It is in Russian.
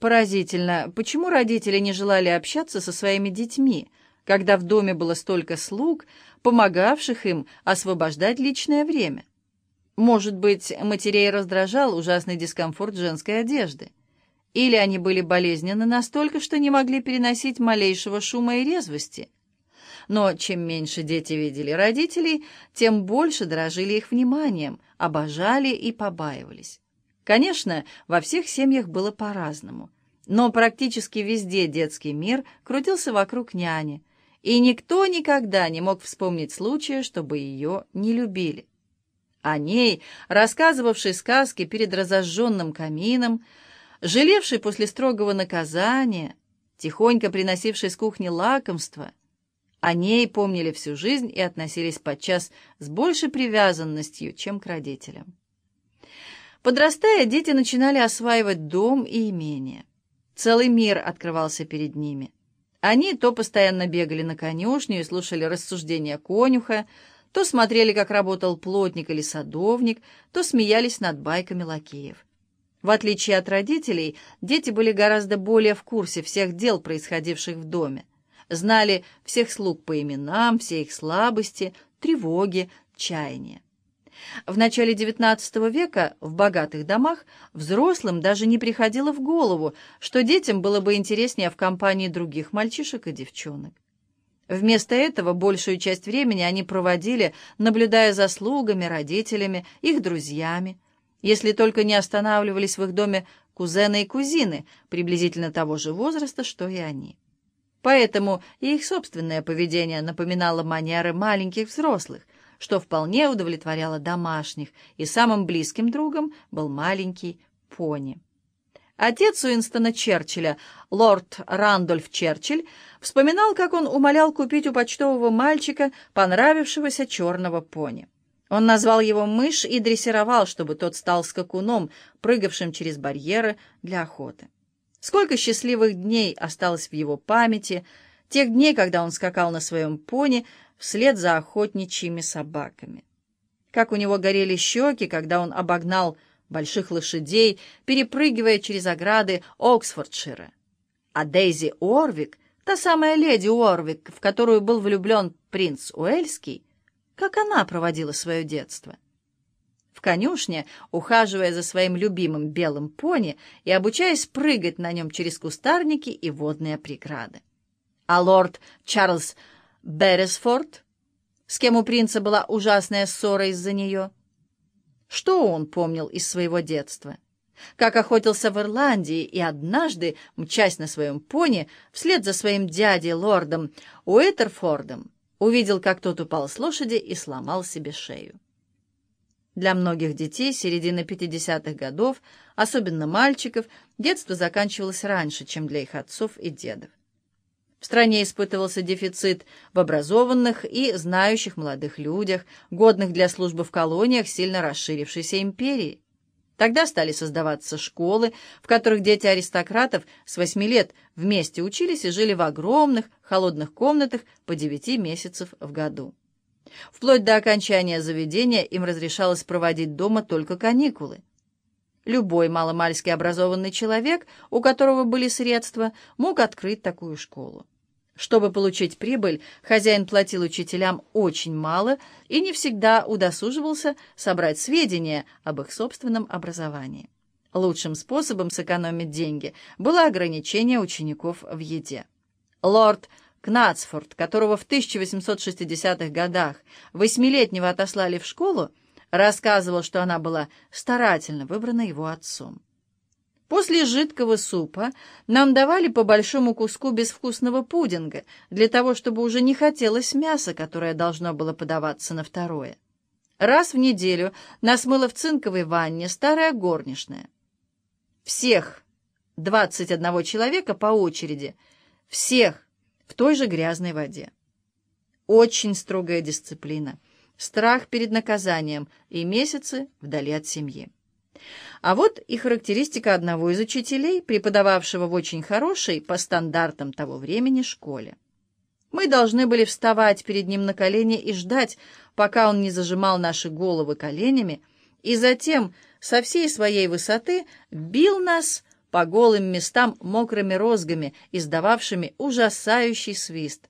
Поразительно, почему родители не желали общаться со своими детьми, когда в доме было столько слуг, помогавших им освобождать личное время? Может быть, матерей раздражал ужасный дискомфорт женской одежды? Или они были болезненны настолько, что не могли переносить малейшего шума и резвости? Но чем меньше дети видели родителей, тем больше дорожили их вниманием, обожали и побаивались. Конечно, во всех семьях было по-разному, но практически везде детский мир крутился вокруг няни, и никто никогда не мог вспомнить случая, чтобы ее не любили. О ней, рассказывавшей сказки перед разожженным камином, жалевшей после строгого наказания, тихонько приносившей с кухни лакомства, о ней помнили всю жизнь и относились подчас с большей привязанностью, чем к родителям. Подрастая, дети начинали осваивать дом и имение. Целый мир открывался перед ними. Они то постоянно бегали на конюшню и слушали рассуждения конюха, то смотрели, как работал плотник или садовник, то смеялись над байками лакеев. В отличие от родителей, дети были гораздо более в курсе всех дел, происходивших в доме, знали всех слуг по именам, все их слабости, тревоги, чаяния. В начале XIX века в богатых домах взрослым даже не приходило в голову, что детям было бы интереснее в компании других мальчишек и девчонок. Вместо этого большую часть времени они проводили, наблюдая за слугами, родителями, их друзьями, если только не останавливались в их доме кузены и кузины, приблизительно того же возраста, что и они. Поэтому и их собственное поведение напоминало манеры маленьких взрослых – что вполне удовлетворяло домашних, и самым близким другом был маленький пони. Отец Уинстона Черчилля, лорд Рандольф Черчилль, вспоминал, как он умолял купить у почтового мальчика понравившегося черного пони. Он назвал его «мышь» и дрессировал, чтобы тот стал скакуном, прыгавшим через барьеры для охоты. Сколько счастливых дней осталось в его памяти, тех дней, когда он скакал на своем пони, вслед за охотничьими собаками. Как у него горели щеки, когда он обогнал больших лошадей, перепрыгивая через ограды Оксфордшира. А Дейзи Уорвик, та самая леди Уорвик, в которую был влюблен принц Уэльский, как она проводила свое детство. В конюшне, ухаживая за своим любимым белым пони и обучаясь прыгать на нем через кустарники и водные преграды. А лорд Чарльз Бересфорд, с кем у принца была ужасная ссора из-за нее. Что он помнил из своего детства? Как охотился в Ирландии и однажды, мчась на своем пони, вслед за своим дядей, лордом Уэтерфордом, увидел, как тот упал с лошади и сломал себе шею. Для многих детей середины 50-х годов, особенно мальчиков, детство заканчивалось раньше, чем для их отцов и дедов. В стране испытывался дефицит в образованных и знающих молодых людях, годных для службы в колониях сильно расширившейся империи. Тогда стали создаваться школы, в которых дети аристократов с восьми лет вместе учились и жили в огромных холодных комнатах по девяти месяцев в году. Вплоть до окончания заведения им разрешалось проводить дома только каникулы. Любой маломальски образованный человек, у которого были средства, мог открыть такую школу. Чтобы получить прибыль, хозяин платил учителям очень мало и не всегда удосуживался собрать сведения об их собственном образовании. Лучшим способом сэкономить деньги было ограничение учеников в еде. Лорд Кнатсфорд, которого в 1860-х годах восьмилетнего отослали в школу, рассказывал, что она была старательно выбрана его отцом. После жидкого супа нам давали по большому куску безвкусного пудинга, для того, чтобы уже не хотелось мяса, которое должно было подаваться на второе. Раз в неделю нас мыло в цинковой ванне старая горничная. Всех, двадцать одного человека по очереди, всех в той же грязной воде. Очень строгая дисциплина страх перед наказанием и месяцы вдали от семьи. А вот и характеристика одного из учителей, преподававшего в очень хорошей, по стандартам того времени, школе. Мы должны были вставать перед ним на колени и ждать, пока он не зажимал наши головы коленями, и затем со всей своей высоты бил нас по голым местам мокрыми розгами, издававшими ужасающий свист.